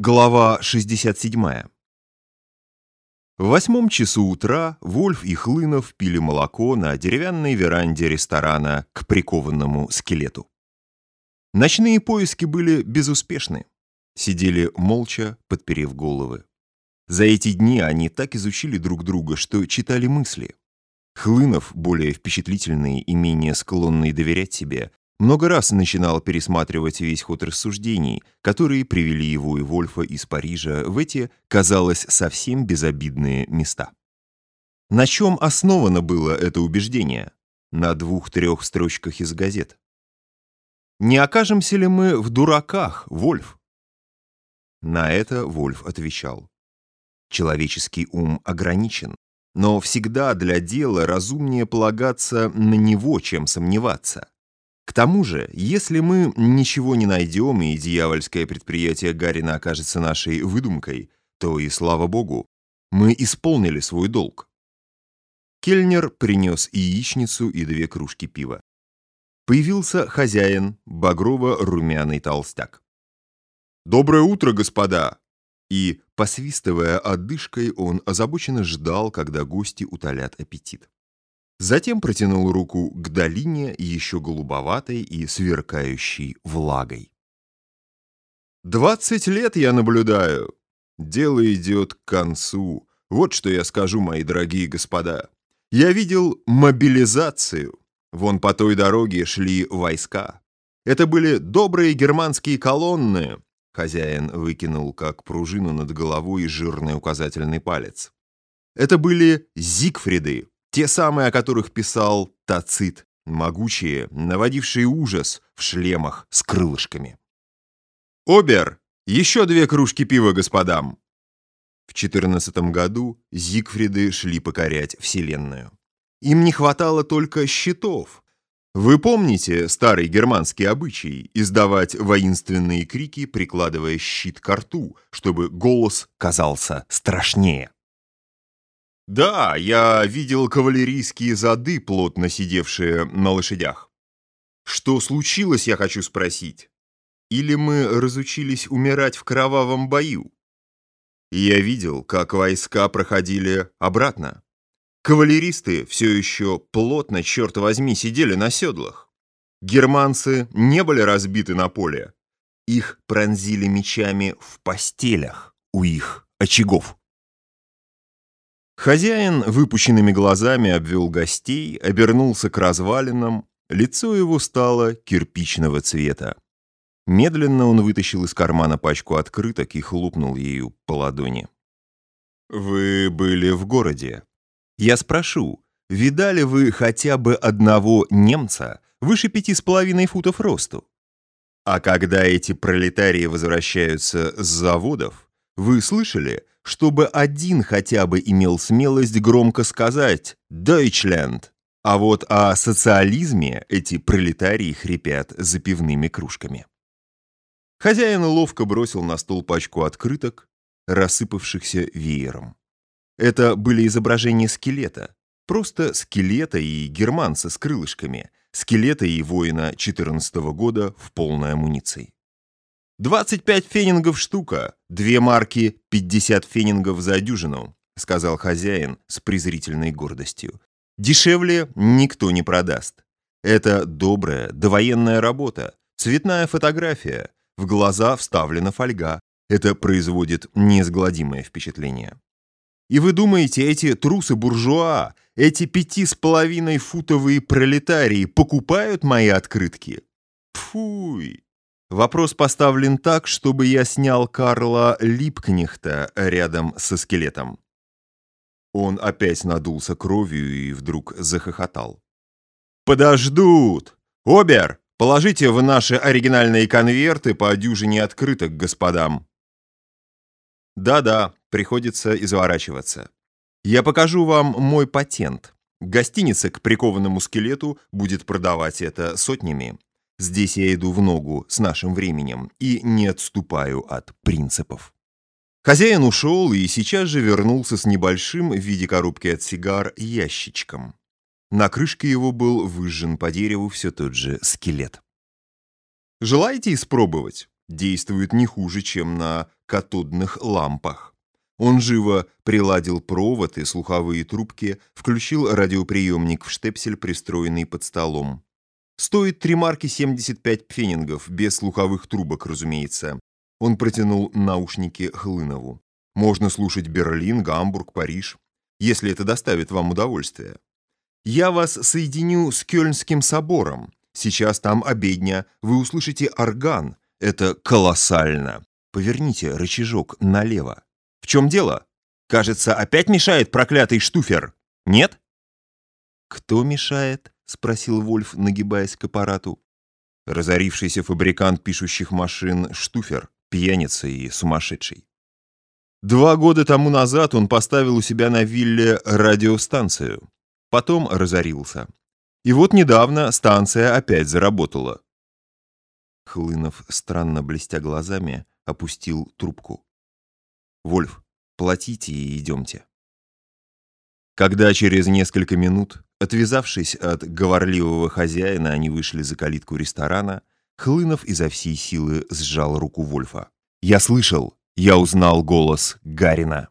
Глава 67. В восьмом часу утра Вольф и Хлынов пили молоко на деревянной веранде ресторана к прикованному скелету. Ночные поиски были безуспешны. Сидели молча, подперев головы. За эти дни они так изучили друг друга, что читали мысли. Хлынов, более впечатлительный и менее склонный доверять себе, много раз начинал пересматривать весь ход рассуждений, которые привели его и Вольфа из Парижа в эти, казалось, совсем безобидные места. На чем основано было это убеждение? На двух-трех строчках из газет. «Не окажемся ли мы в дураках, Вольф?» На это Вольф отвечал. «Человеческий ум ограничен, но всегда для дела разумнее полагаться на него, чем сомневаться. К тому же, если мы ничего не найдем, и дьявольское предприятие Гарина окажется нашей выдумкой, то и слава богу, мы исполнили свой долг. Кельнер принес и яичницу, и две кружки пива. Появился хозяин, багрово-румяный толстяк. «Доброе утро, господа!» И, посвистывая одышкой, он озабоченно ждал, когда гости утолят аппетит. Затем протянул руку к долине, еще голубоватой и сверкающей влагой. «Двадцать лет я наблюдаю. Дело идет к концу. Вот что я скажу, мои дорогие господа. Я видел мобилизацию. Вон по той дороге шли войска. Это были добрые германские колонны». Хозяин выкинул, как пружину над головой, жирный указательный палец. Это были Зигфриды, те самые, о которых писал Тацит, могучие, наводившие ужас в шлемах с крылышками. «Обер! Еще две кружки пива господам!» В 14 году Зигфриды шли покорять Вселенную. Им не хватало только щитов. Вы помните старый германский обычай издавать воинственные крики, прикладывая щит к рту, чтобы голос казался страшнее? Да, я видел кавалерийские зады, плотно сидевшие на лошадях. Что случилось, я хочу спросить? Или мы разучились умирать в кровавом бою? Я видел, как войска проходили обратно. Кавалеристы все еще плотно, черт возьми, сидели на седлах. Германцы не были разбиты на поле. Их пронзили мечами в постелях у их очагов. Хозяин выпущенными глазами обвел гостей, обернулся к развалинам, лицо его стало кирпичного цвета. Медленно он вытащил из кармана пачку открыток и хлопнул ею по ладони. «Вы были в городе. Я спрошу, видали вы хотя бы одного немца выше пяти с половиной футов росту? А когда эти пролетарии возвращаются с заводов, вы слышали, чтобы один хотя бы имел смелость громко сказать «Deutschland». А вот о социализме эти пролетарии хрипят за пивными кружками. Хозяин ловко бросил на стол пачку открыток, рассыпавшихся веером. Это были изображения скелета, просто скелета и германца с крылышками, скелета и воина 14 -го года в полной амуниции. 25 фенингов штука, две марки, 50 фенингов за дюжину», сказал хозяин с презрительной гордостью. «Дешевле никто не продаст. Это добрая, довоенная работа, цветная фотография, в глаза вставлена фольга. Это производит неизгладимое впечатление. И вы думаете, эти трусы-буржуа, эти пяти с половиной футовые пролетарии покупают мои открытки? Пфуй! Вопрос поставлен так, чтобы я снял Карла Липкнехта рядом со скелетом. Он опять надулся кровью и вдруг захохотал. «Подождут! Обер, положите в наши оригинальные конверты по дюжине открыток господам». «Да-да, приходится изворачиваться. Я покажу вам мой патент. Гостиница к прикованному скелету будет продавать это сотнями. Здесь я иду в ногу с нашим временем и не отступаю от принципов. Хозяин ушел и сейчас же вернулся с небольшим в виде коробки от сигар ящичком. На крышке его был выжжен по дереву все тот же скелет. «Желаете испробовать? действует не хуже, чем на катодных лампах. Он живо приладил провод и слуховые трубки, включил радиоприемник в штепсель, пристроенный под столом. Стоит три марки 75 пфенингов, без слуховых трубок, разумеется. Он протянул наушники Хлынову. Можно слушать Берлин, Гамбург, Париж, если это доставит вам удовольствие. Я вас соединю с Кёльнским собором. Сейчас там обедня, вы услышите орган. Это колоссально. Поверните рычажок налево. В чем дело? Кажется, опять мешает проклятый штуфер. Нет? Кто мешает? Спросил Вольф, нагибаясь к аппарату. Разорившийся фабрикант пишущих машин Штуфер, пьяница и сумасшедший. Два года тому назад он поставил у себя на вилле радиостанцию. Потом разорился. И вот недавно станция опять заработала. Хлынов, странно блестя глазами, опустил трубку. «Вольф, платите и идемте». Когда через несколько минут, отвязавшись от говорливого хозяина, они вышли за калитку ресторана, Хлынов изо всей силы сжал руку Вольфа. «Я слышал, я узнал голос Гарина».